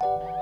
you